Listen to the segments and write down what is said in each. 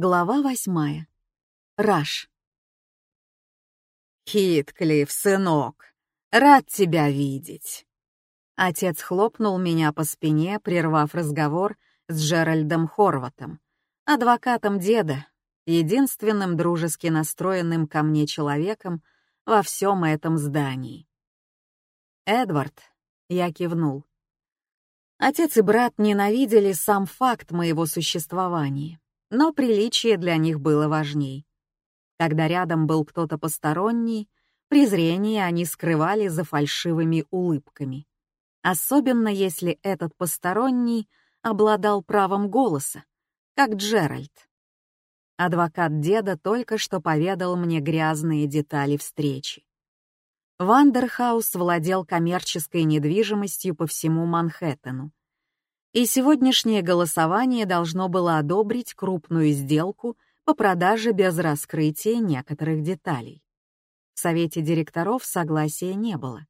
Глава восьмая. Раш. «Хитклифф, сынок, рад тебя видеть!» Отец хлопнул меня по спине, прервав разговор с Джеральдом Хорватом, адвокатом деда, единственным дружески настроенным ко мне человеком во всем этом здании. «Эдвард», — я кивнул. Отец и брат ненавидели сам факт моего существования но приличие для них было важней. Когда рядом был кто-то посторонний, презрение они скрывали за фальшивыми улыбками. Особенно если этот посторонний обладал правом голоса, как Джеральд. Адвокат деда только что поведал мне грязные детали встречи. Вандерхаус владел коммерческой недвижимостью по всему Манхэттену, и сегодняшнее голосование должно было одобрить крупную сделку по продаже без раскрытия некоторых деталей. В совете директоров согласия не было.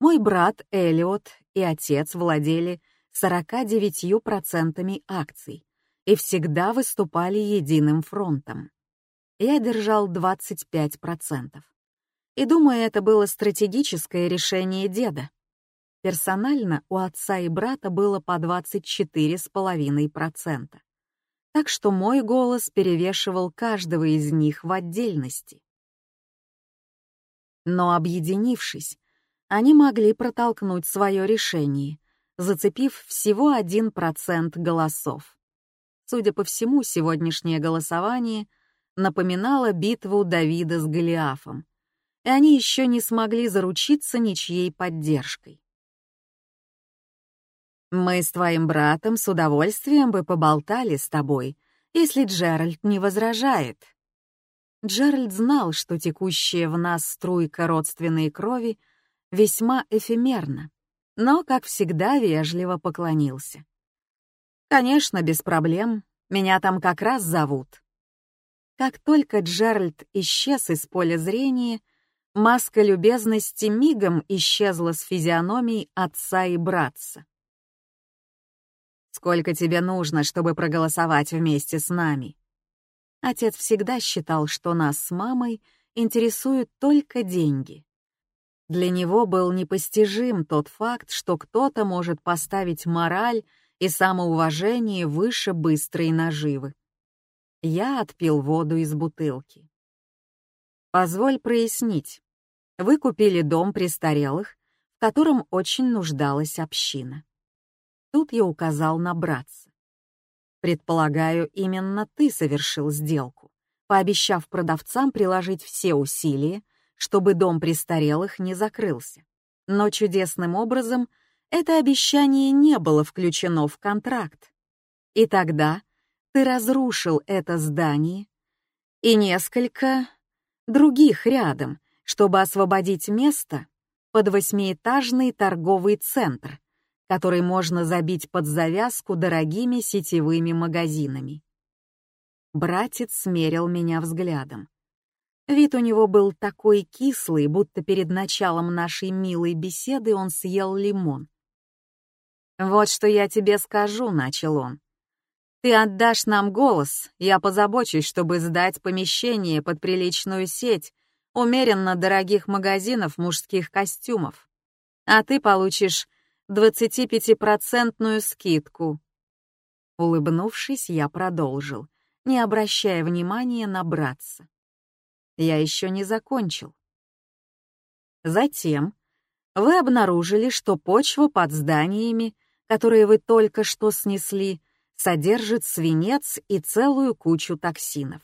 Мой брат Элиот и отец владели 49% акций и всегда выступали единым фронтом. Я держал 25%. И думаю, это было стратегическое решение деда. Персонально у отца и брата было по 24,5%. Так что мой голос перевешивал каждого из них в отдельности. Но объединившись, они могли протолкнуть свое решение, зацепив всего 1% голосов. Судя по всему, сегодняшнее голосование напоминало битву Давида с Голиафом, и они еще не смогли заручиться ничьей поддержкой. Мы с твоим братом с удовольствием бы поболтали с тобой, если Джеральд не возражает. Джеральд знал, что текущая в нас струйка родственной крови весьма эфемерна, но, как всегда, вежливо поклонился. «Конечно, без проблем. Меня там как раз зовут». Как только Джеральд исчез из поля зрения, маска любезности мигом исчезла с физиономией отца и братца. Сколько тебе нужно, чтобы проголосовать вместе с нами?» Отец всегда считал, что нас с мамой интересуют только деньги. Для него был непостижим тот факт, что кто-то может поставить мораль и самоуважение выше быстрой наживы. Я отпил воду из бутылки. «Позволь прояснить. Вы купили дом престарелых, в котором очень нуждалась община. Тут я указал на братца. Предполагаю, именно ты совершил сделку, пообещав продавцам приложить все усилия, чтобы дом престарелых не закрылся. Но чудесным образом это обещание не было включено в контракт. И тогда ты разрушил это здание и несколько других рядом, чтобы освободить место под восьмиэтажный торговый центр, который можно забить под завязку дорогими сетевыми магазинами. Братец смерил меня взглядом. Вид у него был такой кислый, будто перед началом нашей милой беседы он съел лимон. «Вот что я тебе скажу», — начал он. «Ты отдашь нам голос, я позабочусь, чтобы сдать помещение под приличную сеть умеренно дорогих магазинов мужских костюмов. А ты получишь 25-процентную скидку. Улыбнувшись, я продолжил, не обращая внимания на братца. Я еще не закончил. Затем вы обнаружили, что почва под зданиями, которые вы только что снесли, содержит свинец и целую кучу токсинов.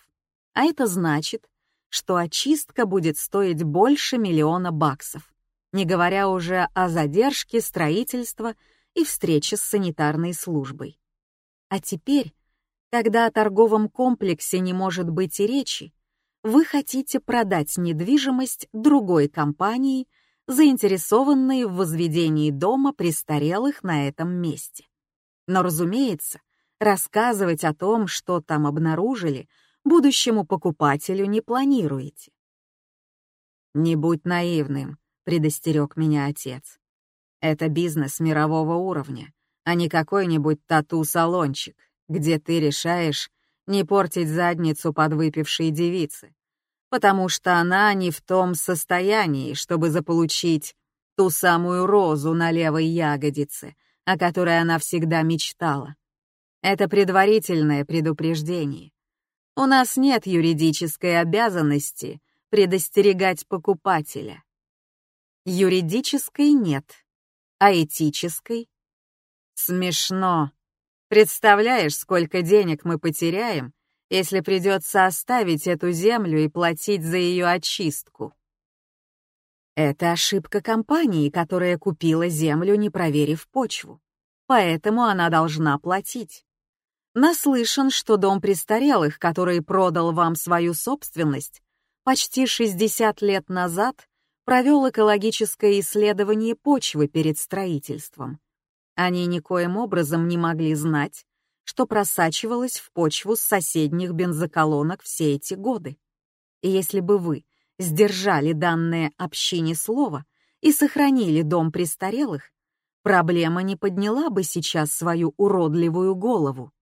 А это значит, что очистка будет стоить больше миллиона баксов не говоря уже о задержке строительства и встрече с санитарной службой. А теперь, когда о торговом комплексе не может быть и речи, вы хотите продать недвижимость другой компании, заинтересованной в возведении дома престарелых на этом месте. Но, разумеется, рассказывать о том, что там обнаружили, будущему покупателю не планируете. «Не будь наивным», — предостерег меня отец. «Это бизнес мирового уровня, а не какой-нибудь тату-салончик, где ты решаешь не портить задницу подвыпившей девицы, потому что она не в том состоянии, чтобы заполучить ту самую розу на левой ягодице, о которой она всегда мечтала. Это предварительное предупреждение. У нас нет юридической обязанности предостерегать покупателя. Юридической нет, а этической? Смешно. Представляешь, сколько денег мы потеряем, если придется оставить эту землю и платить за ее очистку? Это ошибка компании, которая купила землю, не проверив почву. Поэтому она должна платить. Наслышан, что дом престарелых, который продал вам свою собственность, почти 60 лет назад провел экологическое исследование почвы перед строительством. Они никоим образом не могли знать, что просачивалось в почву с соседних бензоколонок все эти годы. И если бы вы сдержали данное общине слово и сохранили дом престарелых, проблема не подняла бы сейчас свою уродливую голову.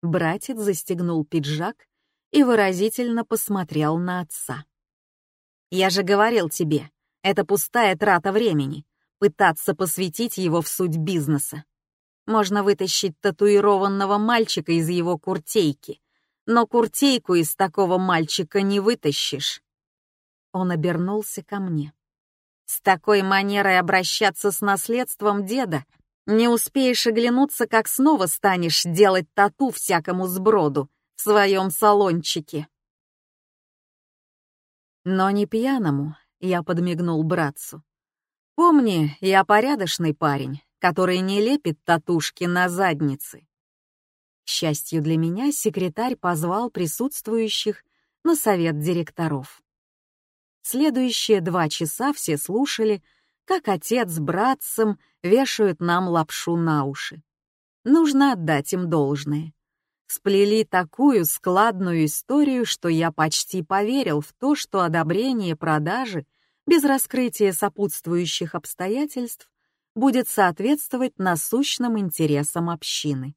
Братец застегнул пиджак и выразительно посмотрел на отца. «Я же говорил тебе, это пустая трата времени, пытаться посвятить его в суть бизнеса. Можно вытащить татуированного мальчика из его куртейки, но куртейку из такого мальчика не вытащишь». Он обернулся ко мне. «С такой манерой обращаться с наследством деда не успеешь оглянуться, как снова станешь делать тату всякому сброду в своем салончике». Но не пьяному, я подмигнул братцу. Помни, я порядочный парень, который не лепит татушки на заднице. К счастью для меня, секретарь позвал присутствующих на совет директоров. Следующие два часа все слушали, как отец с братцем вешают нам лапшу на уши. Нужно отдать им должное. Сплели такую складную историю, что я почти поверил в то, что одобрение продажи без раскрытия сопутствующих обстоятельств будет соответствовать насущным интересам общины.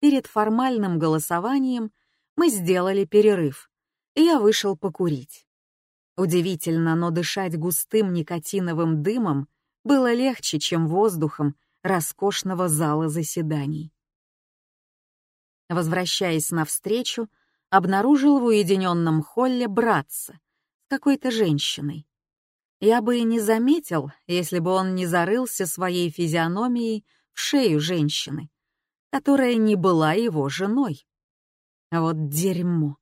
Перед формальным голосованием мы сделали перерыв, и я вышел покурить. Удивительно, но дышать густым никотиновым дымом было легче, чем воздухом роскошного зала заседаний. Возвращаясь навстречу, обнаружил в уединенном холле братца с какой-то женщиной. Я бы и не заметил, если бы он не зарылся своей физиономией в шею женщины, которая не была его женой. Вот дерьмо.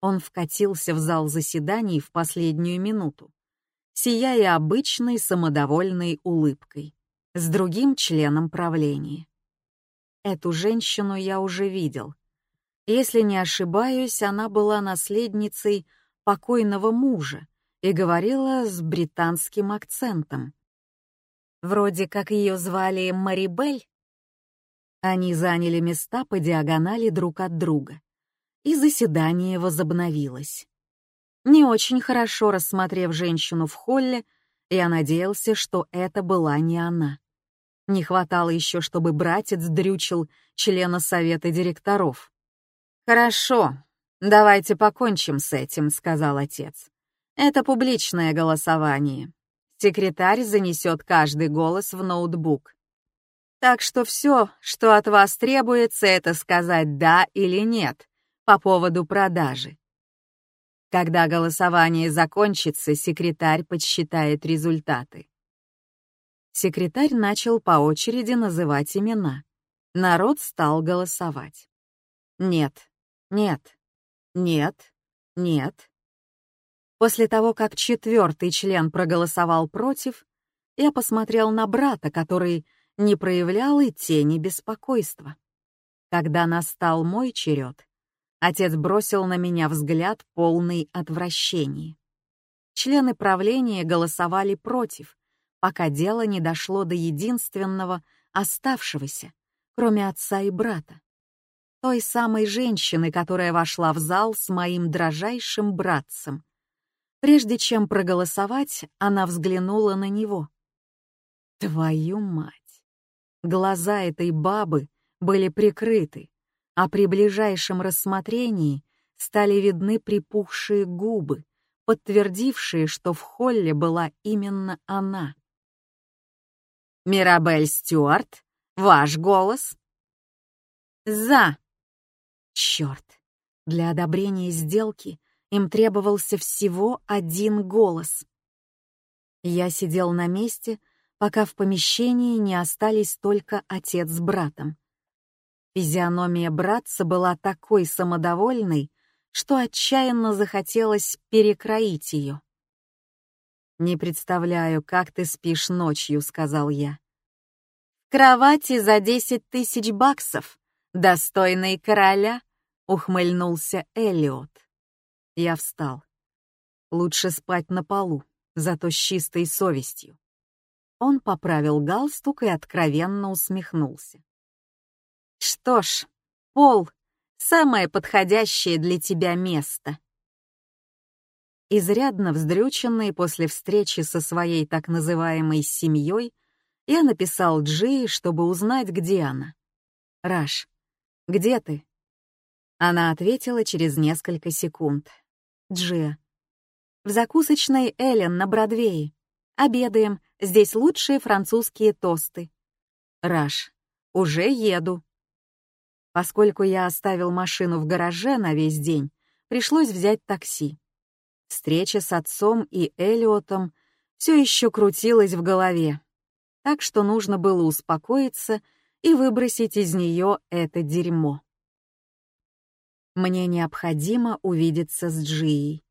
Он вкатился в зал заседаний в последнюю минуту сияя обычной самодовольной улыбкой, с другим членом правления. Эту женщину я уже видел. Если не ошибаюсь, она была наследницей покойного мужа и говорила с британским акцентом. Вроде как ее звали Марибель. Они заняли места по диагонали друг от друга, и заседание возобновилось. Не очень хорошо рассмотрев женщину в холле, я надеялся, что это была не она. Не хватало еще, чтобы братец дрючил члена совета директоров. «Хорошо, давайте покончим с этим», — сказал отец. «Это публичное голосование. Секретарь занесет каждый голос в ноутбук. Так что все, что от вас требуется, это сказать «да» или «нет» по поводу продажи. Когда голосование закончится, секретарь подсчитает результаты. Секретарь начал по очереди называть имена. Народ стал голосовать. Нет, нет, нет, нет. После того, как четвертый член проголосовал против, я посмотрел на брата, который не проявлял и тени беспокойства. Когда настал мой черед, Отец бросил на меня взгляд полный отвращения. Члены правления голосовали против, пока дело не дошло до единственного оставшегося, кроме отца и брата. Той самой женщины, которая вошла в зал с моим дрожайшим братцем, Прежде чем проголосовать, она взглянула на него. Твою мать! Глаза этой бабы были прикрыты, а при ближайшем рассмотрении стали видны припухшие губы, подтвердившие, что в холле была именно она. «Мирабель Стюарт, ваш голос?» «За!» Черт! Для одобрения сделки им требовался всего один голос. Я сидел на месте, пока в помещении не остались только отец с братом. Физиономия братца была такой самодовольной, что отчаянно захотелось перекроить ее. «Не представляю, как ты спишь ночью», — сказал я. «В кровати за десять тысяч баксов, достойный короля», — ухмыльнулся Эллиот. Я встал. Лучше спать на полу, зато с чистой совестью. Он поправил галстук и откровенно усмехнулся. «Что ж, пол самое подходящее для тебя место. Изрядно вздрюченный после встречи со своей так называемой семьей, я написал Джи, чтобы узнать, где она. «Раш, где ты?» Она ответила через несколько секунд. «Джи, в закусочной Эллен на Бродвее. Обедаем, здесь лучшие французские тосты». «Раш, уже еду». Поскольку я оставил машину в гараже на весь день, пришлось взять такси. Встреча с отцом и Элиотом все еще крутилась в голове, так что нужно было успокоиться и выбросить из нее это дерьмо. Мне необходимо увидеться с Джией.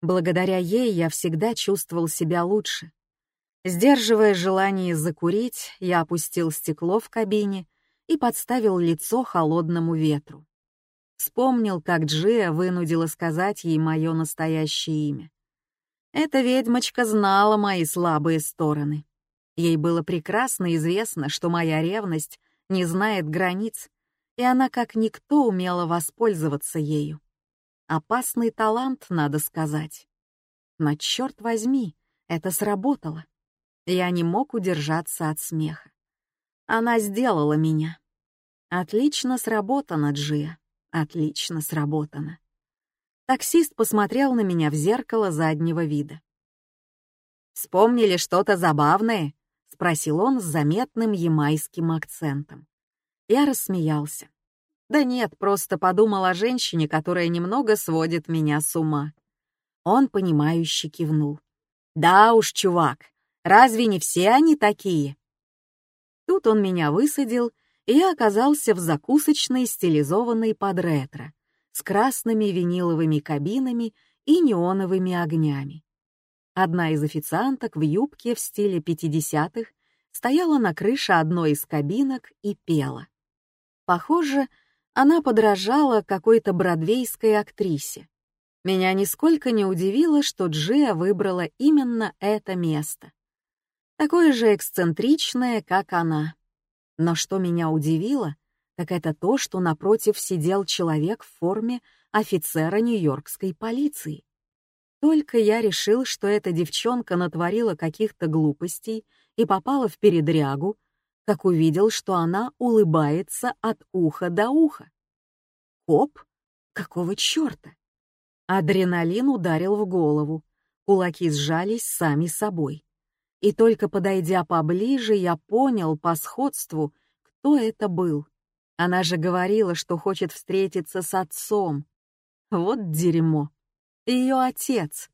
Благодаря ей я всегда чувствовал себя лучше. Сдерживая желание закурить, я опустил стекло в кабине и подставил лицо холодному ветру. Вспомнил, как Джия вынудила сказать ей мое настоящее имя. Эта ведьмочка знала мои слабые стороны. Ей было прекрасно известно, что моя ревность не знает границ, и она как никто умела воспользоваться ею. Опасный талант, надо сказать. Но черт возьми, это сработало. Я не мог удержаться от смеха. Она сделала меня. Отлично сработано, Джия. Отлично сработано. Таксист посмотрел на меня в зеркало заднего вида. «Вспомнили что-то забавное?» — спросил он с заметным ямайским акцентом. Я рассмеялся. «Да нет, просто подумал о женщине, которая немного сводит меня с ума». Он, понимающе кивнул. «Да уж, чувак, разве не все они такие?» Тут он меня высадил, и я оказался в закусочной, стилизованной под ретро, с красными виниловыми кабинами и неоновыми огнями. Одна из официанток в юбке в стиле 50-х стояла на крыше одной из кабинок и пела. Похоже, она подражала какой-то бродвейской актрисе. Меня нисколько не удивило, что Джия выбрала именно это место такое же эксцентричное, как она. Но что меня удивило, так это то, что напротив сидел человек в форме офицера нью-йоркской полиции. Только я решил, что эта девчонка натворила каких-то глупостей и попала в передрягу, как увидел, что она улыбается от уха до уха. Коп? Какого черта? Адреналин ударил в голову, кулаки сжались сами собой. И только подойдя поближе, я понял по сходству, кто это был. Она же говорила, что хочет встретиться с отцом. Вот дерьмо. Ее отец.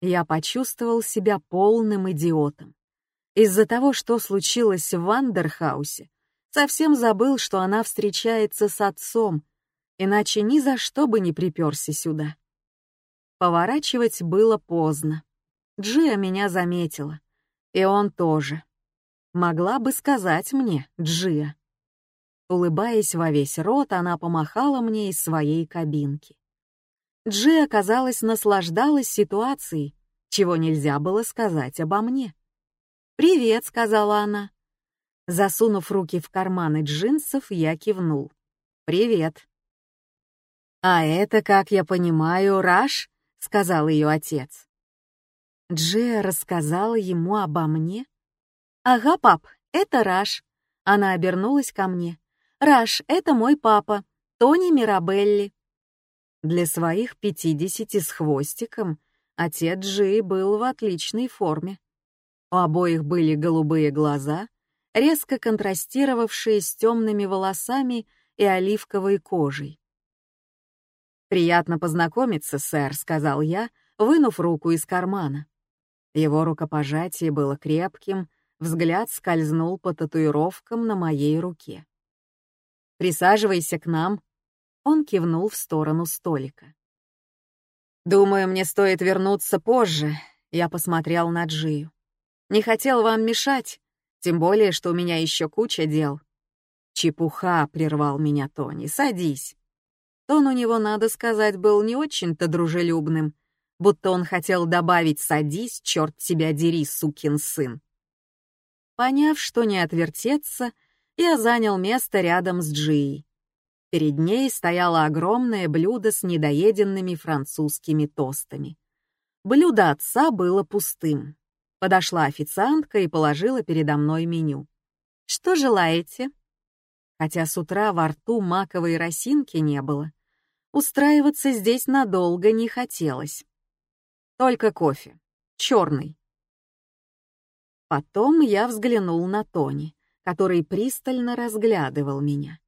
Я почувствовал себя полным идиотом. Из-за того, что случилось в Вандерхаусе, совсем забыл, что она встречается с отцом, иначе ни за что бы не приперся сюда. Поворачивать было поздно. Джия меня заметила. И он тоже. Могла бы сказать мне, Джия. Улыбаясь во весь рот, она помахала мне из своей кабинки. Джия, казалось, наслаждалась ситуацией, чего нельзя было сказать обо мне. «Привет», — сказала она. Засунув руки в карманы джинсов, я кивнул. «Привет». «А это, как я понимаю, Раш?» сказал ее отец. Джия рассказала ему обо мне? «Ага, пап, это Раш». Она обернулась ко мне. «Раш, это мой папа, Тони Мирабелли». Для своих пятидесяти с хвостиком отец Джи был в отличной форме. У обоих были голубые глаза, резко контрастировавшие с темными волосами и оливковой кожей. «Приятно познакомиться, сэр», — сказал я, вынув руку из кармана. Его рукопожатие было крепким, взгляд скользнул по татуировкам на моей руке. «Присаживайся к нам», — он кивнул в сторону столика. «Думаю, мне стоит вернуться позже», — я посмотрел на Джию. «Не хотел вам мешать, тем более, что у меня еще куча дел». «Чепуха», — прервал меня Тони, — «садись». Тон у него, надо сказать, был не очень-то дружелюбным, будто он хотел добавить «садись, черт тебя дери, сукин сын». Поняв, что не отвертеться, я занял место рядом с Джией. Перед ней стояло огромное блюдо с недоеденными французскими тостами. Блюдо отца было пустым. Подошла официантка и положила передо мной меню. «Что желаете?» Хотя с утра во рту маковой росинки не было, устраиваться здесь надолго не хотелось. Только кофе. Черный. Потом я взглянул на Тони, который пристально разглядывал меня.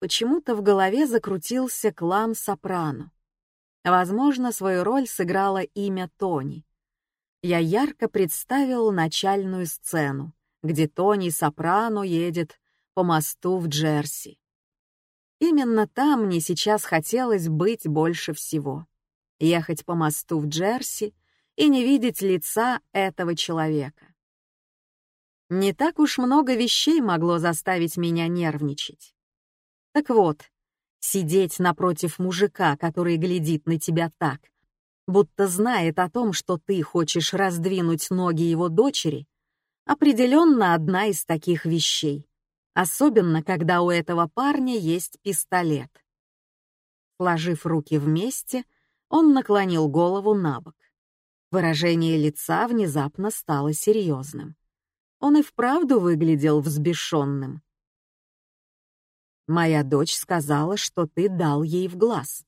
Почему-то в голове закрутился клан Сопрано. Возможно, свою роль сыграло имя Тони. Я ярко представил начальную сцену, где Тони Сопрано едет по мосту в Джерси. Именно там мне сейчас хотелось быть больше всего. Ехать по мосту в Джерси и не видеть лица этого человека. Не так уж много вещей могло заставить меня нервничать. Так вот, сидеть напротив мужика, который глядит на тебя так, будто знает о том, что ты хочешь раздвинуть ноги его дочери, определенно одна из таких вещей особенно когда у этого парня есть пистолет. Сложив руки вместе, он наклонил голову на бок. Выражение лица внезапно стало серьезным. Он и вправду выглядел взбешенным. «Моя дочь сказала, что ты дал ей в глаз».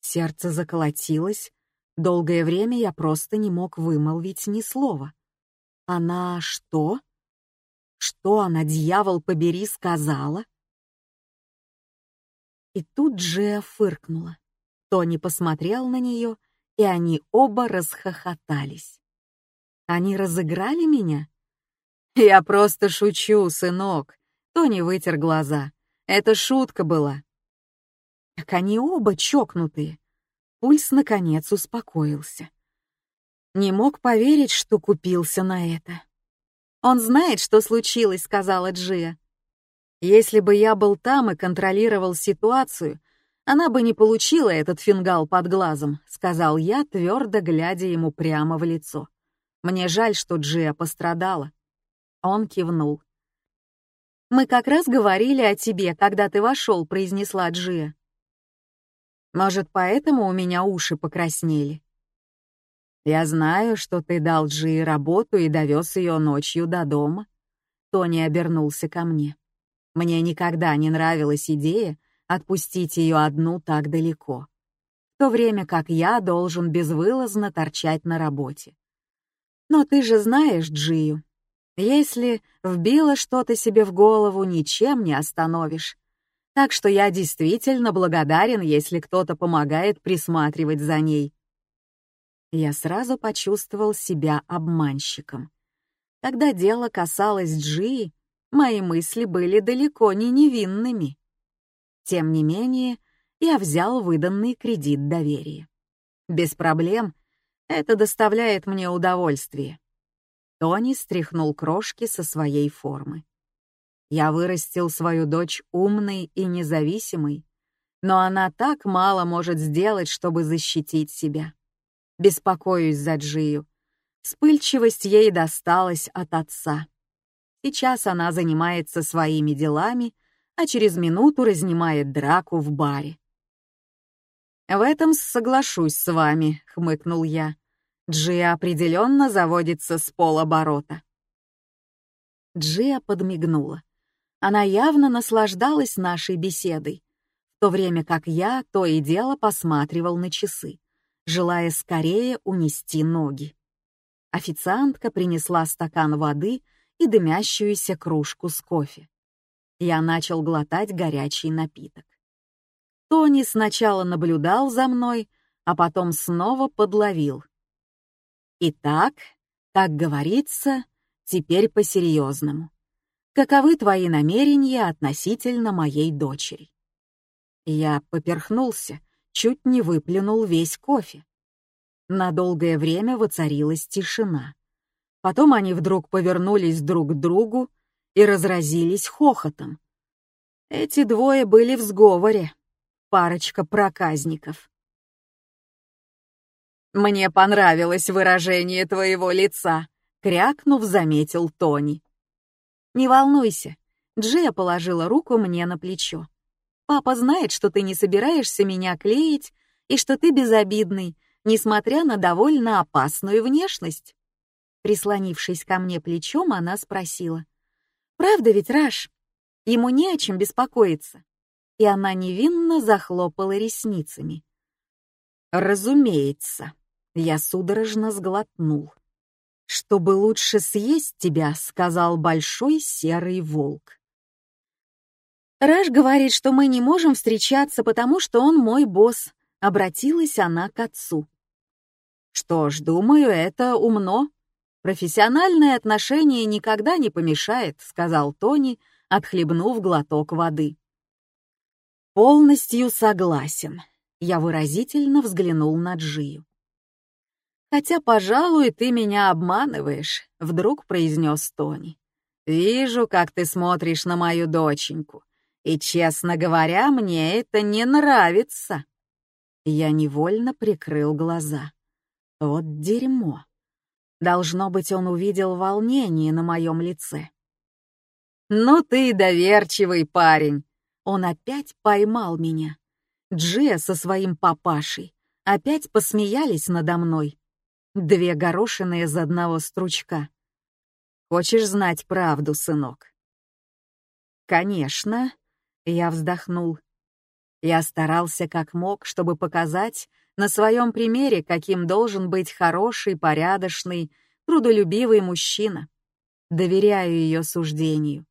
Сердце заколотилось, долгое время я просто не мог вымолвить ни слова. «Она что?» Что она, дьявол побери, сказала? И тут Джея фыркнула. Тони посмотрел на нее, и они оба расхохотались. Они разыграли меня? Я просто шучу, сынок. Тони вытер глаза. Это шутка была. Так они оба чокнутые. Пульс, наконец, успокоился. Не мог поверить, что купился на это. «Он знает, что случилось», — сказала Джия. «Если бы я был там и контролировал ситуацию, она бы не получила этот фингал под глазом», — сказал я, твердо глядя ему прямо в лицо. «Мне жаль, что Джия пострадала». Он кивнул. «Мы как раз говорили о тебе, когда ты вошел», — произнесла Джия. «Может, поэтому у меня уши покраснели?» Я знаю, что ты дал Джи работу и довез ее ночью до дома. Тони обернулся ко мне. Мне никогда не нравилась идея отпустить ее одну так далеко, в то время как я должен безвылазно торчать на работе. Но ты же знаешь Джию. Если вбила что-то себе в голову, ничем не остановишь. Так что я действительно благодарен, если кто-то помогает присматривать за ней я сразу почувствовал себя обманщиком. Когда дело касалось Джи, мои мысли были далеко не невинными. Тем не менее, я взял выданный кредит доверия. Без проблем, это доставляет мне удовольствие. Тони стряхнул крошки со своей формы. Я вырастил свою дочь умной и независимой, но она так мало может сделать, чтобы защитить себя. Беспокоюсь за Джию. Вспыльчивость ей досталась от отца. Сейчас она занимается своими делами, а через минуту разнимает драку в баре. «В этом соглашусь с вами», — хмыкнул я. Джия определенно заводится с полоборота. Джия подмигнула. Она явно наслаждалась нашей беседой, в то время как я то и дело посматривал на часы, желая скорее унести ноги. Официантка принесла стакан воды и дымящуюся кружку с кофе. Я начал глотать горячий напиток. Тони сначала наблюдал за мной, а потом снова подловил. Итак, как говорится, теперь по-серьезному. Каковы твои намерения относительно моей дочери? Я поперхнулся, чуть не выплюнул весь кофе. На долгое время воцарилась тишина. Потом они вдруг повернулись друг к другу и разразились хохотом. Эти двое были в сговоре, парочка проказников. «Мне понравилось выражение твоего лица», — крякнув, заметил Тони. «Не волнуйся», — Джия положила руку мне на плечо. «Папа знает, что ты не собираешься меня клеить и что ты безобидный, несмотря на довольно опасную внешность». Прислонившись ко мне плечом, она спросила. «Правда ведь, Раш? Ему не о чем беспокоиться». И она невинно захлопала ресницами. «Разумеется», — я судорожно сглотнул. «Чтобы лучше съесть тебя», — сказал большой серый волк. «Раш говорит, что мы не можем встречаться, потому что он мой босс», — обратилась она к отцу. «Что ж, думаю, это умно. Профессиональное отношение никогда не помешает», — сказал Тони, отхлебнув глоток воды. «Полностью согласен», — я выразительно взглянул на Джию. «Хотя, пожалуй, ты меня обманываешь», — вдруг произнес Тони. «Вижу, как ты смотришь на мою доченьку, и, честно говоря, мне это не нравится». Я невольно прикрыл глаза. Вот дерьмо. Должно быть, он увидел волнение на моем лице. «Ну ты доверчивый парень!» Он опять поймал меня. Джия со своим папашей опять посмеялись надо мной. Две горошины из одного стручка. Хочешь знать правду, сынок? Конечно, я вздохнул. Я старался как мог, чтобы показать на своем примере, каким должен быть хороший, порядочный, трудолюбивый мужчина. Доверяю ее суждению.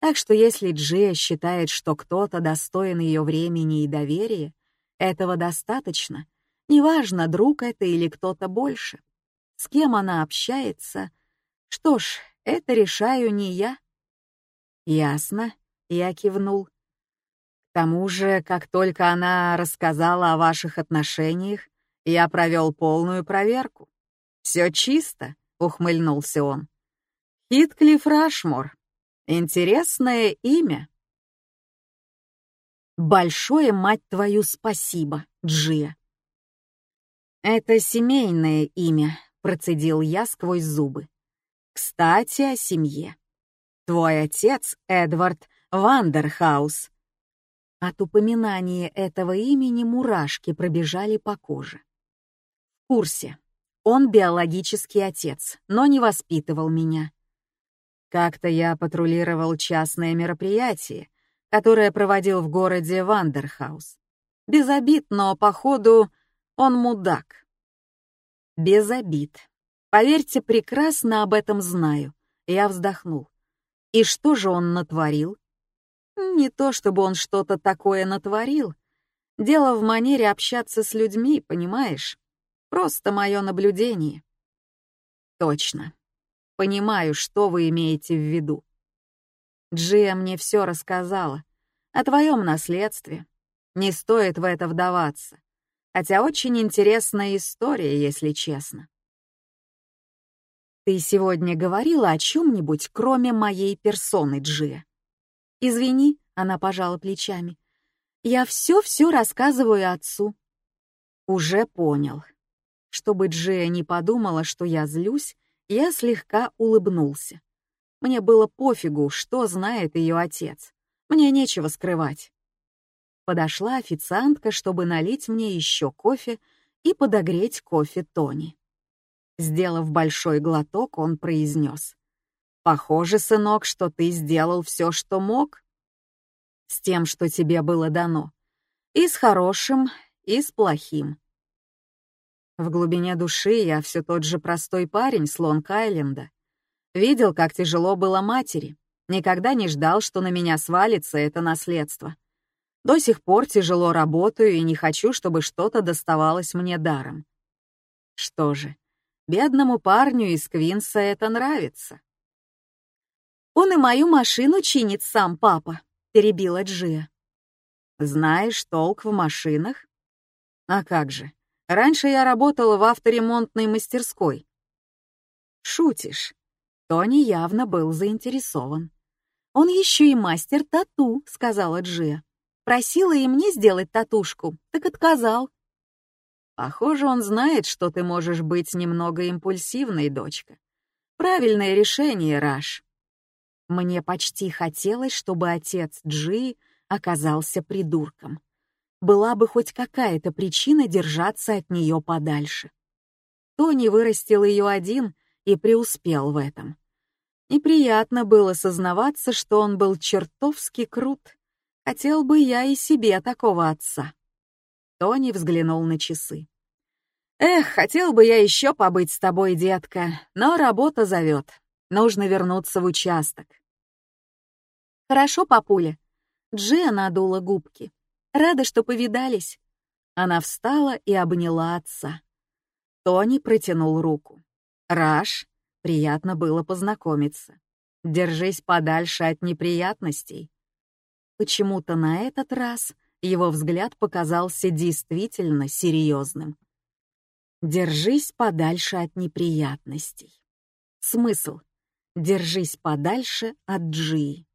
Так что если Джия считает, что кто-то достоин ее времени и доверия, этого достаточно, Неважно, друг это или кто-то больше. С кем она общается. Что ж, это решаю не я. Ясно, я кивнул. К тому же, как только она рассказала о ваших отношениях, я провел полную проверку. Все чисто, ухмыльнулся он. Хитклифф Рашмор. Интересное имя. Большое, мать твою, спасибо, Джия. «Это семейное имя», — процедил я сквозь зубы. «Кстати, о семье. Твой отец Эдвард Вандерхаус». От упоминания этого имени мурашки пробежали по коже. В курсе. Он биологический отец, но не воспитывал меня. Как-то я патрулировал частное мероприятие, которое проводил в городе Вандерхаус. Без обид, но, походу, он мудак. Без обид. Поверьте, прекрасно об этом знаю. Я вздохнул. И что же он натворил? Не то, чтобы он что-то такое натворил. Дело в манере общаться с людьми, понимаешь? Просто мое наблюдение. Точно. Понимаю, что вы имеете в виду. Джия мне все рассказала. О твоем наследстве. Не стоит в это вдаваться. Хотя очень интересная история, если честно. Ты сегодня говорила о чем-нибудь, кроме моей персоны, Джия? Извини, она пожала плечами. Я все-все рассказываю отцу. Уже понял. Чтобы Джия не подумала, что я злюсь, я слегка улыбнулся. Мне было пофигу, что знает ее отец. Мне нечего скрывать. Подошла официантка, чтобы налить мне еще кофе и подогреть кофе Тони. Сделав большой глоток, он произнес. «Похоже, сынок, что ты сделал все, что мог. С тем, что тебе было дано. И с хорошим, и с плохим. В глубине души я все тот же простой парень с Лонг-Айленда. Видел, как тяжело было матери. Никогда не ждал, что на меня свалится это наследство. До сих пор тяжело работаю и не хочу, чтобы что-то доставалось мне даром. Что же, бедному парню из Квинса это нравится. «Он и мою машину чинит сам папа», — перебила Джия. «Знаешь толк в машинах?» «А как же, Раньше я работала в авторемонтной мастерской. Шутишь? Тони явно был заинтересован. Он еще и мастер тату, сказала Джия. Просила и мне сделать татушку, так отказал. Похоже, он знает, что ты можешь быть немного импульсивной, дочка. Правильное решение, Раш. Мне почти хотелось, чтобы отец Джи оказался придурком была бы хоть какая-то причина держаться от нее подальше. Тони вырастил ее один и преуспел в этом. Неприятно было сознаваться, что он был чертовски крут. Хотел бы я и себе такого отца. Тони взглянул на часы. «Эх, хотел бы я еще побыть с тобой, детка, но работа зовет. Нужно вернуться в участок». «Хорошо, папуля». Джия надула губки. Рада, что повидались». Она встала и обняла отца. Тони протянул руку. «Раш, приятно было познакомиться. Держись подальше от неприятностей». Почему-то на этот раз его взгляд показался действительно серьезным. «Держись подальше от неприятностей». Смысл — «Держись подальше от Джи».